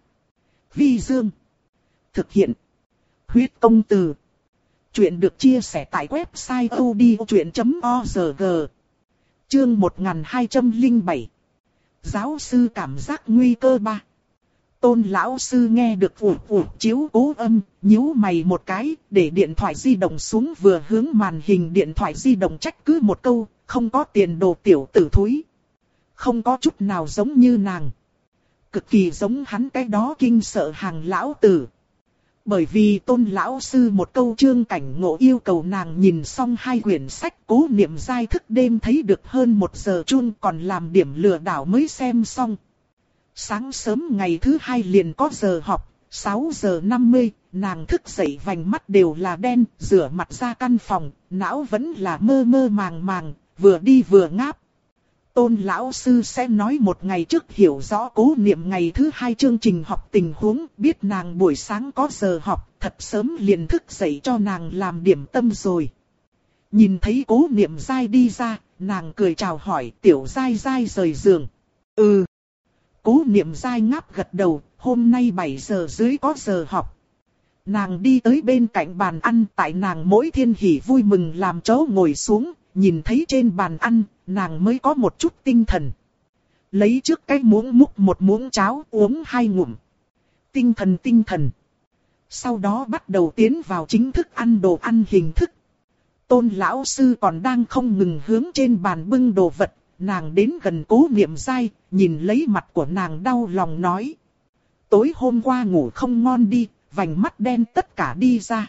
Vi Dương. Thực hiện. Huyết công từ. Chuyện được chia sẻ tại website odchuyện.org. Chương 1207. Giáo sư cảm giác nguy cơ ba. Tôn lão sư nghe được ủ ủ chiếu cố âm, nhíu mày một cái, để điện thoại di động xuống vừa hướng màn hình điện thoại di động trách cứ một câu, không có tiền đồ tiểu tử thúi. Không có chút nào giống như nàng cực kỳ giống hắn cái đó kinh sợ hàng lão tử. Bởi vì tôn lão sư một câu chương cảnh ngộ yêu cầu nàng nhìn xong hai quyển sách cố niệm giai thức đêm thấy được hơn một giờ chun còn làm điểm lừa đảo mới xem xong. Sáng sớm ngày thứ hai liền có giờ học, 6 giờ 50, nàng thức dậy vành mắt đều là đen, rửa mặt ra căn phòng, não vẫn là mơ mơ màng màng, vừa đi vừa ngáp. Tôn lão sư sẽ nói một ngày trước hiểu rõ cố niệm ngày thứ hai chương trình học tình huống, biết nàng buổi sáng có giờ học, thật sớm liền thức dậy cho nàng làm điểm tâm rồi. Nhìn thấy cố niệm dai đi ra, nàng cười chào hỏi tiểu dai dai rời giường. Ừ. Cố niệm dai ngáp gật đầu, hôm nay 7 giờ dưới có giờ học. Nàng đi tới bên cạnh bàn ăn tại nàng mỗi thiên hỉ vui mừng làm chỗ ngồi xuống, nhìn thấy trên bàn ăn, nàng mới có một chút tinh thần. Lấy trước cái muỗng múc một muỗng cháo uống hai ngụm. Tinh thần tinh thần. Sau đó bắt đầu tiến vào chính thức ăn đồ ăn hình thức. Tôn lão sư còn đang không ngừng hướng trên bàn bưng đồ vật, nàng đến gần cố niệm dai, nhìn lấy mặt của nàng đau lòng nói. Tối hôm qua ngủ không ngon đi, vành mắt đen tất cả đi ra.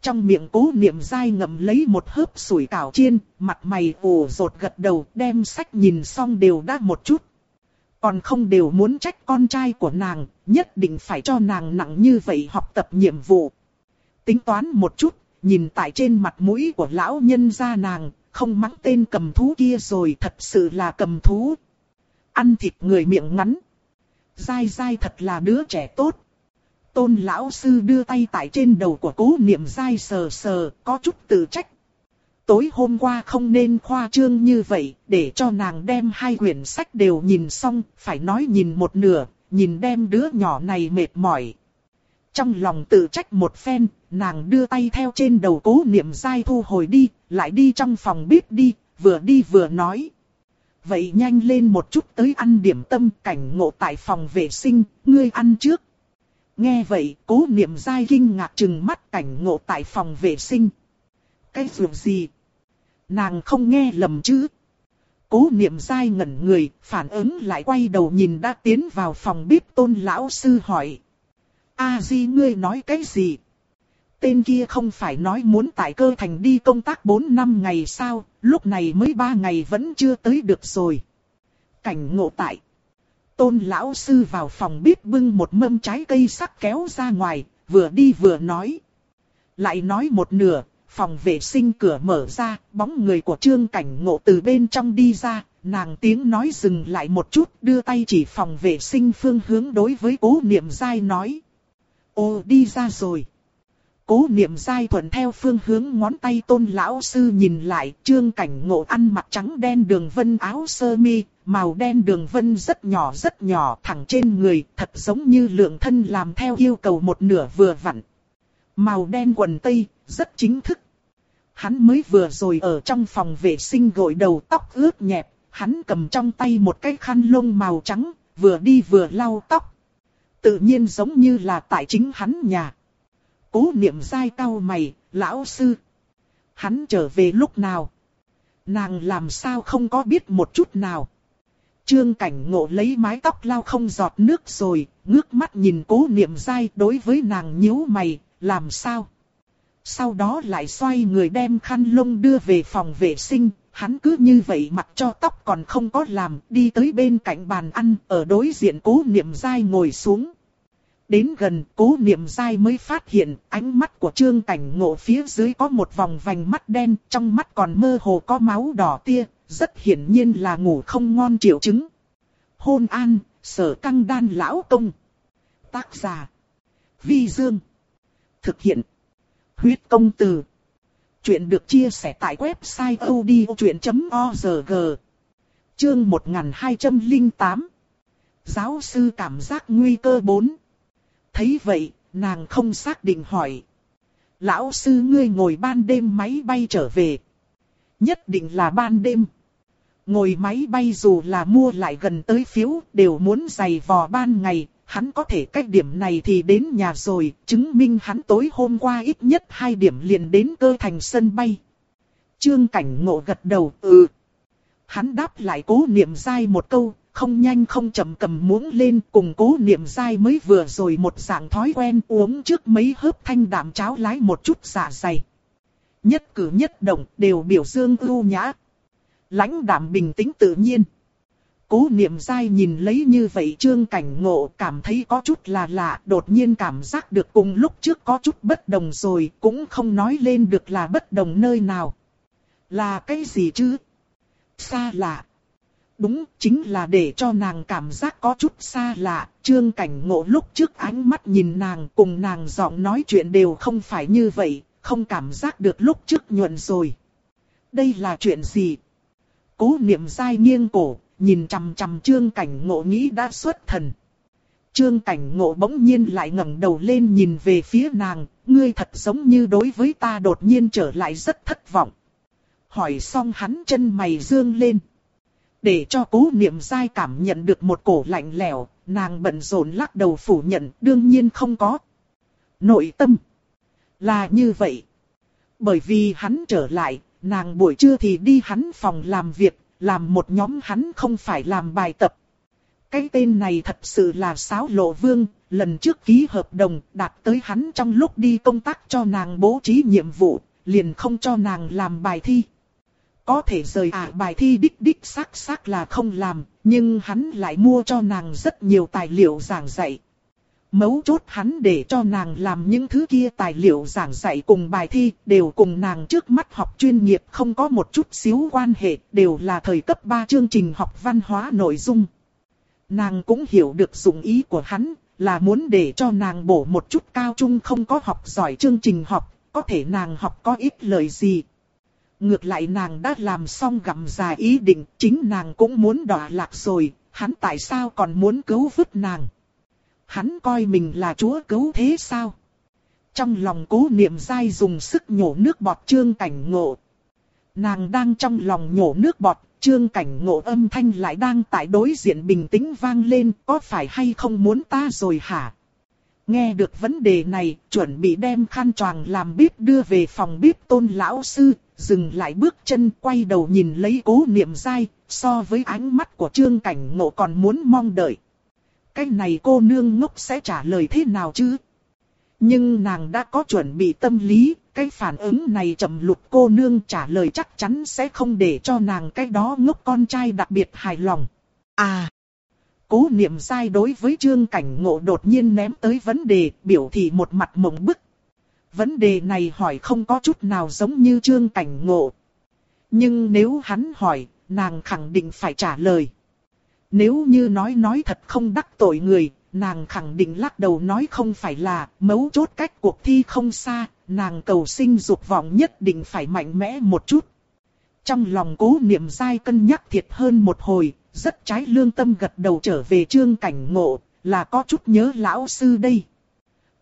Trong miệng cố niệm dai ngậm lấy một hớp sủi cảo chiên, mặt mày ồ rột gật đầu đem sách nhìn xong đều đã một chút. Còn không đều muốn trách con trai của nàng, nhất định phải cho nàng nặng như vậy học tập nhiệm vụ. Tính toán một chút, nhìn tại trên mặt mũi của lão nhân gia nàng, không mắng tên cầm thú kia rồi thật sự là cầm thú. Ăn thịt người miệng ngắn. Dai dai thật là đứa trẻ tốt. Tôn lão sư đưa tay tại trên đầu của cố niệm dai sờ sờ, có chút tự trách. Tối hôm qua không nên khoa trương như vậy, để cho nàng đem hai quyển sách đều nhìn xong, phải nói nhìn một nửa, nhìn đem đứa nhỏ này mệt mỏi. Trong lòng tự trách một phen, nàng đưa tay theo trên đầu cố niệm dai thu hồi đi, lại đi trong phòng bếp đi, vừa đi vừa nói. Vậy nhanh lên một chút tới ăn điểm tâm cảnh ngộ tại phòng vệ sinh, ngươi ăn trước. Nghe vậy, cố niệm dai kinh ngạc chừng mắt cảnh ngộ tại phòng vệ sinh. Cái việc gì? Nàng không nghe lầm chứ? Cố niệm dai ngẩn người, phản ứng lại quay đầu nhìn đã tiến vào phòng bếp tôn lão sư hỏi. A di ngươi nói cái gì? Tên kia không phải nói muốn tại cơ thành đi công tác 4 năm ngày sao, lúc này mới 3 ngày vẫn chưa tới được rồi. Cảnh ngộ tại. Tôn lão sư vào phòng bếp bưng một mâm trái cây sắc kéo ra ngoài, vừa đi vừa nói. Lại nói một nửa, phòng vệ sinh cửa mở ra, bóng người của trương cảnh ngộ từ bên trong đi ra, nàng tiếng nói dừng lại một chút, đưa tay chỉ phòng vệ sinh phương hướng đối với cố niệm dai nói. Ô đi ra rồi. Cố niệm dai thuận theo phương hướng ngón tay tôn lão sư nhìn lại, trương cảnh ngộ ăn mặc trắng đen đường vân áo sơ mi, màu đen đường vân rất nhỏ rất nhỏ thẳng trên người, thật giống như lượng thân làm theo yêu cầu một nửa vừa vặn. Màu đen quần tây, rất chính thức. Hắn mới vừa rồi ở trong phòng vệ sinh gội đầu tóc ướt nhẹp, hắn cầm trong tay một cái khăn lông màu trắng, vừa đi vừa lau tóc. Tự nhiên giống như là tại chính hắn nhà. Cố niệm dai cao mày, lão sư. Hắn trở về lúc nào? Nàng làm sao không có biết một chút nào? Trương cảnh ngộ lấy mái tóc lau không giọt nước rồi, ngước mắt nhìn cố niệm dai đối với nàng nhíu mày, làm sao? Sau đó lại xoay người đem khăn lông đưa về phòng vệ sinh, hắn cứ như vậy mặc cho tóc còn không có làm, đi tới bên cạnh bàn ăn, ở đối diện cố niệm dai ngồi xuống. Đến gần cố niệm dai mới phát hiện ánh mắt của trương cảnh ngộ phía dưới có một vòng vành mắt đen, trong mắt còn mơ hồ có máu đỏ tia, rất hiển nhiên là ngủ không ngon triệu chứng. Hôn an, sở căng đan lão công. Tác giả. Vi Dương. Thực hiện. Huyết công từ. Chuyện được chia sẻ tại website odchuyện.org. Chương 1208. Giáo sư cảm giác nguy cơ 4. Thấy vậy, nàng không xác định hỏi. Lão sư ngươi ngồi ban đêm máy bay trở về. Nhất định là ban đêm. Ngồi máy bay dù là mua lại gần tới phiếu đều muốn giày vò ban ngày. Hắn có thể cách điểm này thì đến nhà rồi, chứng minh hắn tối hôm qua ít nhất hai điểm liền đến cơ thành sân bay. Trương cảnh ngộ gật đầu, ừ. Hắn đáp lại cố niệm dai một câu, không nhanh không chậm cầm muỗng lên cùng cố niệm dai mới vừa rồi một dạng thói quen uống trước mấy hớp thanh đạm cháo lái một chút dạ dày. Nhất cử nhất động đều biểu dương ưu nhã lãnh đạm bình tĩnh tự nhiên. Cố niệm dai nhìn lấy như vậy trương cảnh ngộ cảm thấy có chút là lạ, đột nhiên cảm giác được cùng lúc trước có chút bất đồng rồi, cũng không nói lên được là bất đồng nơi nào. Là cái gì chứ? Xa lạ. Đúng, chính là để cho nàng cảm giác có chút xa lạ, trương cảnh ngộ lúc trước ánh mắt nhìn nàng cùng nàng giọng nói chuyện đều không phải như vậy, không cảm giác được lúc trước nhuận rồi. Đây là chuyện gì? Cố niệm dai nghiêng cổ, nhìn chằm chằm trương cảnh ngộ nghĩ đã xuất thần. Trương cảnh ngộ bỗng nhiên lại ngẩng đầu lên nhìn về phía nàng, ngươi thật giống như đối với ta đột nhiên trở lại rất thất vọng. Hỏi xong hắn chân mày dương lên. Để cho cố niệm dai cảm nhận được một cổ lạnh lẽo, nàng bận rộn lắc đầu phủ nhận, đương nhiên không có. Nội tâm là như vậy. Bởi vì hắn trở lại, nàng buổi trưa thì đi hắn phòng làm việc, làm một nhóm hắn không phải làm bài tập. Cái tên này thật sự là sáo lộ vương, lần trước ký hợp đồng đạt tới hắn trong lúc đi công tác cho nàng bố trí nhiệm vụ, liền không cho nàng làm bài thi. Có thể rời ả à, bài thi đích đích xác xác là không làm, nhưng hắn lại mua cho nàng rất nhiều tài liệu giảng dạy. Mấu chốt hắn để cho nàng làm những thứ kia tài liệu giảng dạy cùng bài thi đều cùng nàng trước mắt học chuyên nghiệp không có một chút xíu quan hệ, đều là thời cấp 3 chương trình học văn hóa nội dung. Nàng cũng hiểu được dụng ý của hắn, là muốn để cho nàng bổ một chút cao trung không có học giỏi chương trình học, có thể nàng học có ít lời gì. Ngược lại nàng đã làm xong gặm dài ý định, chính nàng cũng muốn đọa lạc rồi, hắn tại sao còn muốn cứu vứt nàng. Hắn coi mình là chúa cứu thế sao? Trong lòng cố niệm dai dùng sức nhổ nước bọt trương cảnh ngộ. Nàng đang trong lòng nhổ nước bọt, trương cảnh ngộ âm thanh lại đang tại đối diện bình tĩnh vang lên, có phải hay không muốn ta rồi hả? Nghe được vấn đề này, chuẩn bị đem khăn choàng làm bếp đưa về phòng bếp tôn lão sư, dừng lại bước chân quay đầu nhìn lấy cố niệm dai, so với ánh mắt của trương cảnh ngộ còn muốn mong đợi cái này cô nương ngốc sẽ trả lời thế nào chứ? Nhưng nàng đã có chuẩn bị tâm lý, cái phản ứng này chậm lụt cô nương trả lời chắc chắn sẽ không để cho nàng cái đó ngốc con trai đặc biệt hài lòng. À! Cố niệm sai đối với trương cảnh ngộ đột nhiên ném tới vấn đề, biểu thị một mặt mộng bức. Vấn đề này hỏi không có chút nào giống như trương cảnh ngộ. Nhưng nếu hắn hỏi, nàng khẳng định phải trả lời. Nếu như nói nói thật không đắc tội người, nàng khẳng định lắc đầu nói không phải là mấu chốt cách cuộc thi không xa, nàng cầu sinh dục vọng nhất định phải mạnh mẽ một chút. Trong lòng cố niệm dai cân nhắc thiệt hơn một hồi, rất trái lương tâm gật đầu trở về trương cảnh ngộ, là có chút nhớ lão sư đây.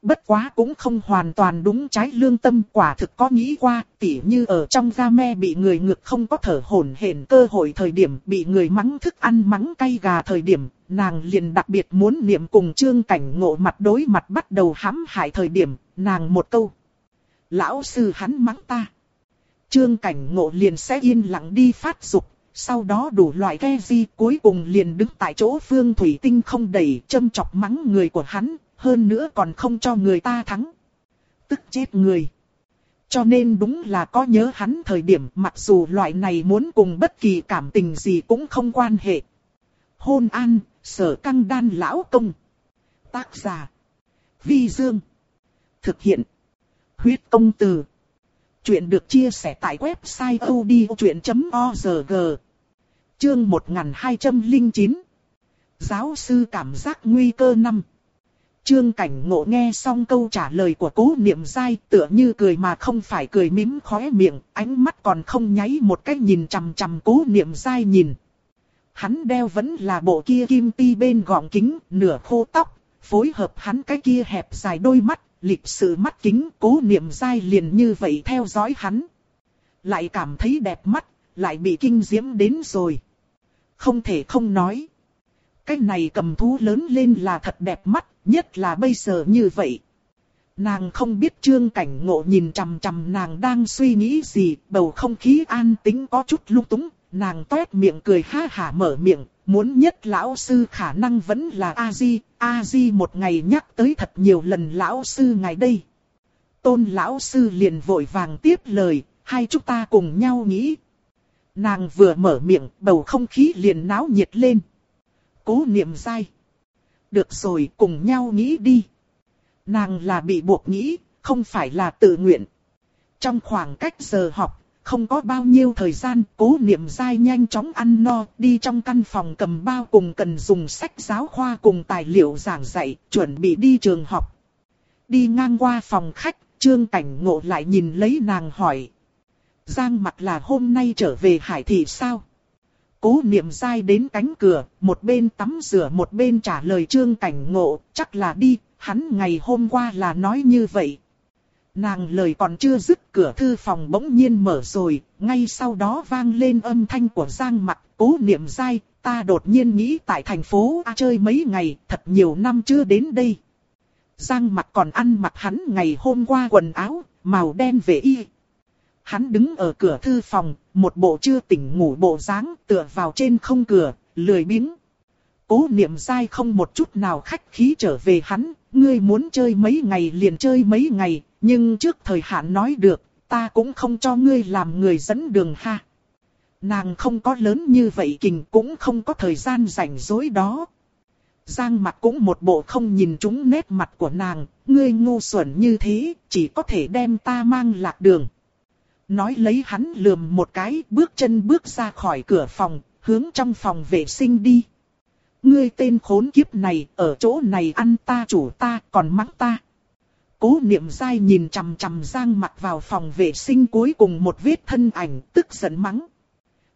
Bất quá cũng không hoàn toàn đúng trái lương tâm quả thực có nghĩ qua, tỉ như ở trong ga me bị người ngược không có thở hổn hển cơ hội thời điểm bị người mắng thức ăn mắng cay gà thời điểm, nàng liền đặc biệt muốn niệm cùng trương cảnh ngộ mặt đối mặt bắt đầu hãm hại thời điểm, nàng một câu. Lão sư hắn mắng ta. Trương cảnh ngộ liền sẽ yên lặng đi phát dục, sau đó đủ loại ke di cuối cùng liền đứng tại chỗ phương thủy tinh không đầy châm chọc mắng người của hắn, hơn nữa còn không cho người ta thắng. Tức chết người. Cho nên đúng là có nhớ hắn thời điểm mặc dù loại này muốn cùng bất kỳ cảm tình gì cũng không quan hệ. Hôn an, sở căng đan lão công. Tác giả. Vi Dương. Thực hiện. Huyết công từ. Chuyện được chia sẻ tại website odchuyện.org. Chương 1209. Giáo sư cảm giác nguy cơ năm. Trương Cảnh Ngộ nghe xong câu trả lời của cố niệm dai tựa như cười mà không phải cười mím khóe miệng, ánh mắt còn không nháy một cách nhìn chằm chằm cố niệm dai nhìn. Hắn đeo vẫn là bộ kia kim ti bên gọng kính, nửa khô tóc, phối hợp hắn cái kia hẹp dài đôi mắt, lịch sự mắt kính, cố niệm dai liền như vậy theo dõi hắn. Lại cảm thấy đẹp mắt, lại bị kinh diễm đến rồi. Không thể không nói. Cái này cầm thú lớn lên là thật đẹp mắt, nhất là bây giờ như vậy. Nàng không biết trương cảnh ngộ nhìn chằm chằm nàng đang suy nghĩ gì, bầu không khí an tĩnh có chút lung túng, nàng toét miệng cười ha hả mở miệng, muốn nhất lão sư khả năng vẫn là A-di, A-di một ngày nhắc tới thật nhiều lần lão sư ngày đây. Tôn lão sư liền vội vàng tiếp lời, hai chúng ta cùng nhau nghĩ. Nàng vừa mở miệng, bầu không khí liền náo nhiệt lên cố niệm dai. Được rồi, cùng nhau nghĩ đi. Nàng là bị buộc nghĩ, không phải là tự nguyện. Trong khoảng cách giờ học, không có bao nhiêu thời gian, cố niệm dai nhanh chóng ăn no, đi trong căn phòng cầm bao cùng cần dùng sách giáo khoa cùng tài liệu giảng dạy, chuẩn bị đi trường học. Đi ngang qua phòng khách, trương cảnh ngộ lại nhìn lấy nàng hỏi. Giang mặt là hôm nay trở về hải thị sao? Cố niệm dai đến cánh cửa, một bên tắm rửa một bên trả lời trương cảnh ngộ, chắc là đi, hắn ngày hôm qua là nói như vậy. Nàng lời còn chưa dứt cửa thư phòng bỗng nhiên mở rồi, ngay sau đó vang lên âm thanh của Giang mặt, cố niệm dai, ta đột nhiên nghĩ tại thành phố A chơi mấy ngày, thật nhiều năm chưa đến đây. Giang mặt còn ăn mặc hắn ngày hôm qua quần áo, màu đen về y. Hắn đứng ở cửa thư phòng, một bộ chưa tỉnh ngủ bộ dáng tựa vào trên không cửa, lười biếng. Cố niệm dai không một chút nào khách khí trở về hắn, ngươi muốn chơi mấy ngày liền chơi mấy ngày, nhưng trước thời hạn nói được, ta cũng không cho ngươi làm người dẫn đường ha. Nàng không có lớn như vậy kình cũng không có thời gian rảnh rỗi đó. Giang mặt cũng một bộ không nhìn chúng nét mặt của nàng, ngươi ngu xuẩn như thế, chỉ có thể đem ta mang lạc đường. Nói lấy hắn lườm một cái, bước chân bước ra khỏi cửa phòng, hướng trong phòng vệ sinh đi. Ngươi tên khốn kiếp này, ở chỗ này ăn ta chủ ta, còn mắng ta. Cố niệm dai nhìn chằm chằm Giang mặt vào phòng vệ sinh cuối cùng một vết thân ảnh, tức giận mắng.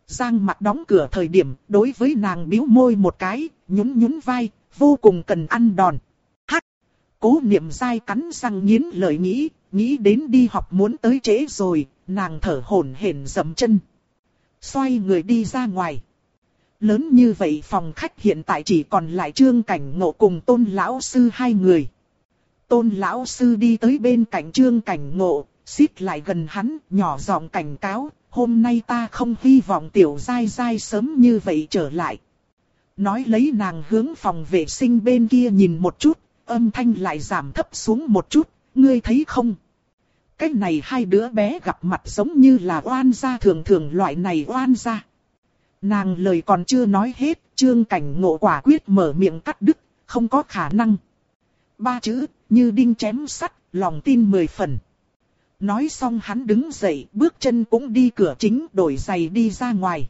Giang mặt đóng cửa thời điểm, đối với nàng biếu môi một cái, nhún nhún vai, vô cùng cần ăn đòn. Hắc! Cố niệm dai cắn răng nghiến lời nghĩ, nghĩ đến đi học muốn tới trễ rồi, nàng thở hổn hển dậm chân. Xoay người đi ra ngoài. Lớn như vậy phòng khách hiện tại chỉ còn lại trương cảnh ngộ cùng tôn lão sư hai người. Tôn lão sư đi tới bên cạnh trương cảnh ngộ, xít lại gần hắn, nhỏ giọng cảnh cáo, hôm nay ta không hy vọng tiểu dai dai sớm như vậy trở lại. Nói lấy nàng hướng phòng vệ sinh bên kia nhìn một chút, âm thanh lại giảm thấp xuống một chút, ngươi thấy không? Cái này hai đứa bé gặp mặt giống như là oan gia thường thường loại này oan gia. Nàng lời còn chưa nói hết, trương cảnh ngộ quả quyết mở miệng cắt đứt, không có khả năng. Ba chữ, như đinh chém sắt, lòng tin mười phần. Nói xong hắn đứng dậy, bước chân cũng đi cửa chính, đổi giày đi ra ngoài.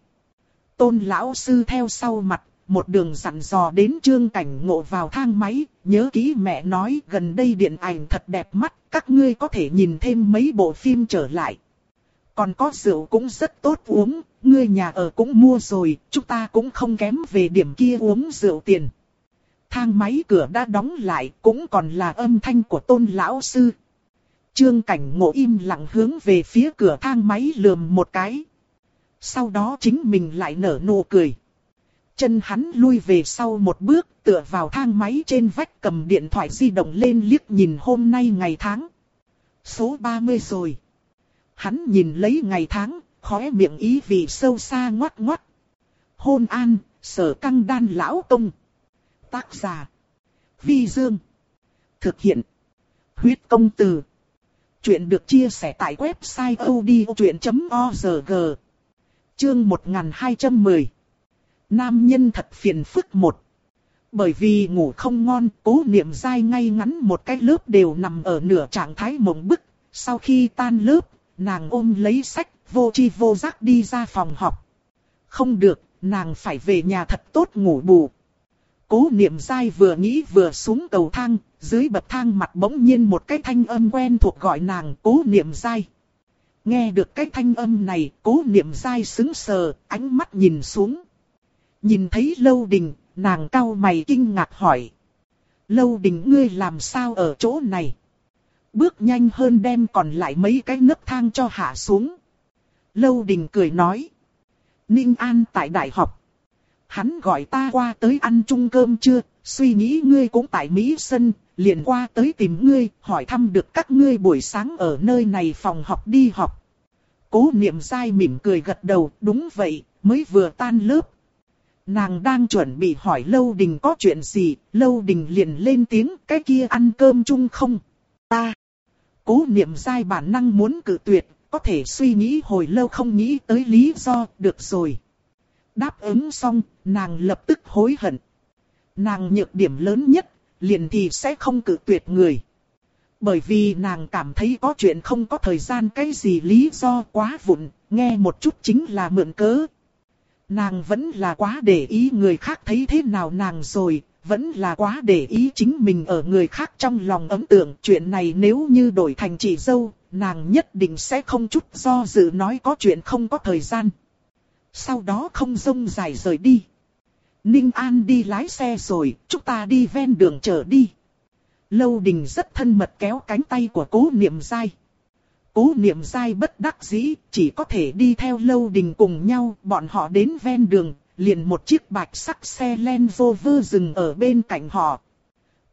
Tôn lão sư theo sau mặt, một đường dặn dò đến trương cảnh ngộ vào thang máy, nhớ kỹ mẹ nói gần đây điện ảnh thật đẹp mắt, các ngươi có thể nhìn thêm mấy bộ phim trở lại. Còn có rượu cũng rất tốt uống, ngươi nhà ở cũng mua rồi, chúng ta cũng không kém về điểm kia uống rượu tiền. Thang máy cửa đã đóng lại, cũng còn là âm thanh của tôn lão sư. Trương cảnh ngộ im lặng hướng về phía cửa thang máy lườm một cái. Sau đó chính mình lại nở nụ cười. Chân hắn lui về sau một bước, tựa vào thang máy trên vách cầm điện thoại di động lên liếc nhìn hôm nay ngày tháng. Số 30 rồi. Hắn nhìn lấy ngày tháng, khóe miệng ý vì sâu xa ngoắt ngoắt. Hôn an, sở căng đan lão công. Tác giả. Vi Dương. Thực hiện. Huyết công từ. Chuyện được chia sẻ tại website odchuyện.org. Chương 1210. Nam nhân thật phiền phức một. Bởi vì ngủ không ngon, cố niệm dai ngay ngắn một cái lớp đều nằm ở nửa trạng thái mộng bức. Sau khi tan lớp, nàng ôm lấy sách, vô chi vô giác đi ra phòng học. Không được, nàng phải về nhà thật tốt ngủ bù. Cố niệm dai vừa nghĩ vừa xuống cầu thang, dưới bậc thang mặt bỗng nhiên một cái thanh âm quen thuộc gọi nàng cố niệm dai. Nghe được cái thanh âm này, cố niệm dai sững sờ, ánh mắt nhìn xuống. Nhìn thấy lâu đình, nàng cau mày kinh ngạc hỏi. Lâu đình ngươi làm sao ở chỗ này? Bước nhanh hơn đem còn lại mấy cái nấc thang cho hạ xuống. Lâu đình cười nói. Ninh An tại đại học. Hắn gọi ta qua tới ăn chung cơm chưa, suy nghĩ ngươi cũng tại Mỹ Sân, liền qua tới tìm ngươi, hỏi thăm được các ngươi buổi sáng ở nơi này phòng học đi học. Cố niệm dai mỉm cười gật đầu, đúng vậy, mới vừa tan lớp, Nàng đang chuẩn bị hỏi Lâu Đình có chuyện gì, Lâu Đình liền lên tiếng cái kia ăn cơm chung không? Ta. Cố niệm dai bản năng muốn cự tuyệt, có thể suy nghĩ hồi lâu không nghĩ tới lý do, được rồi. Đáp ứng xong, nàng lập tức hối hận. Nàng nhược điểm lớn nhất, liền thì sẽ không cự tuyệt người. Bởi vì nàng cảm thấy có chuyện không có thời gian cái gì lý do quá vụn, nghe một chút chính là mượn cớ. Nàng vẫn là quá để ý người khác thấy thế nào nàng rồi, vẫn là quá để ý chính mình ở người khác trong lòng ấn tượng. Chuyện này nếu như đổi thành chị dâu, nàng nhất định sẽ không chút do dự nói có chuyện không có thời gian. Sau đó không rông dài rời đi. Ninh An đi lái xe rồi, chúng ta đi ven đường chở đi. Lâu đình rất thân mật kéo cánh tay của cố niệm dai. Cố niệm dai bất đắc dĩ, chỉ có thể đi theo lâu đình cùng nhau, bọn họ đến ven đường, liền một chiếc bạch sắc xe Land Rover dừng ở bên cạnh họ.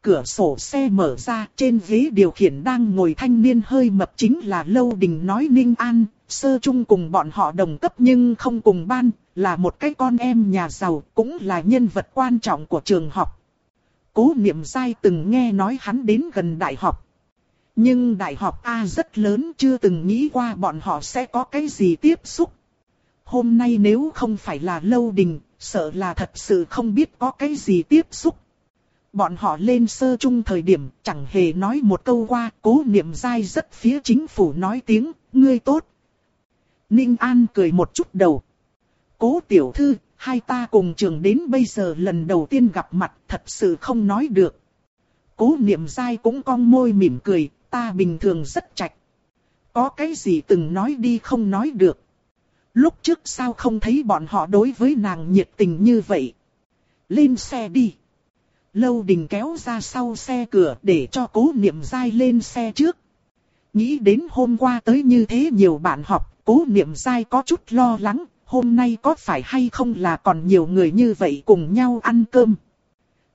Cửa sổ xe mở ra, trên ghế điều khiển đang ngồi thanh niên hơi mập chính là Lâu Đình nói Ninh An, sơ chung cùng bọn họ đồng cấp nhưng không cùng ban, là một cái con em nhà giàu, cũng là nhân vật quan trọng của trường học. Cố niệm dai từng nghe nói hắn đến gần đại học. Nhưng đại học A rất lớn chưa từng nghĩ qua bọn họ sẽ có cái gì tiếp xúc. Hôm nay nếu không phải là lâu đình, sợ là thật sự không biết có cái gì tiếp xúc. Bọn họ lên sơ chung thời điểm chẳng hề nói một câu qua, cố niệm dai rất phía chính phủ nói tiếng, ngươi tốt. Ninh An cười một chút đầu. Cố tiểu thư, hai ta cùng trường đến bây giờ lần đầu tiên gặp mặt thật sự không nói được. Cố niệm dai cũng cong môi mỉm cười, ta bình thường rất chạch. Có cái gì từng nói đi không nói được. Lúc trước sao không thấy bọn họ đối với nàng nhiệt tình như vậy. Lên xe đi. Lâu đình kéo ra sau xe cửa để cho cố niệm dai lên xe trước. Nghĩ đến hôm qua tới như thế nhiều bạn học, cố niệm dai có chút lo lắng, hôm nay có phải hay không là còn nhiều người như vậy cùng nhau ăn cơm.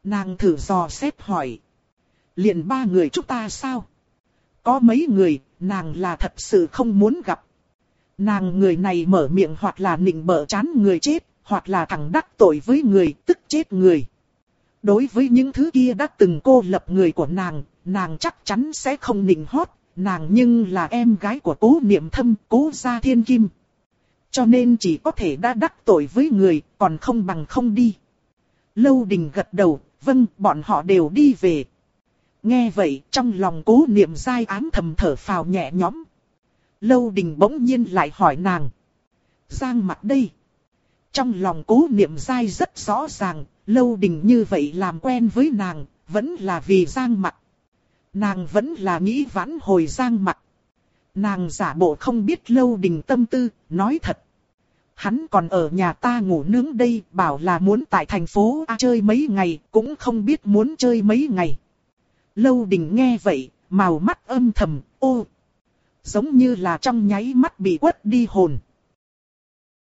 Nàng thử dò xét hỏi. liền ba người chúng ta sao? Có mấy người, nàng là thật sự không muốn gặp. Nàng người này mở miệng hoặc là nịnh bợ chán người chết, hoặc là thẳng đắc tội với người, tức chết người. Đối với những thứ kia đã từng cô lập người của nàng, nàng chắc chắn sẽ không nịnh hót, nàng nhưng là em gái của cố niệm thâm, cố gia thiên kim. Cho nên chỉ có thể đã đắc tội với người, còn không bằng không đi. Lâu đình gật đầu, vâng, bọn họ đều đi về. Nghe vậy, trong lòng cố niệm dai ám thầm thở phào nhẹ nhõm. Lâu đình bỗng nhiên lại hỏi nàng. Giang mặt đây. Trong lòng cố niệm dai rất rõ ràng, lâu đình như vậy làm quen với nàng, vẫn là vì giang mặt. Nàng vẫn là nghĩ vãn hồi giang mặt. Nàng giả bộ không biết lâu đình tâm tư, nói thật. Hắn còn ở nhà ta ngủ nướng đây, bảo là muốn tại thành phố A chơi mấy ngày, cũng không biết muốn chơi mấy ngày. Lâu đình nghe vậy, màu mắt âm thầm, ô. Giống như là trong nháy mắt bị quất đi hồn.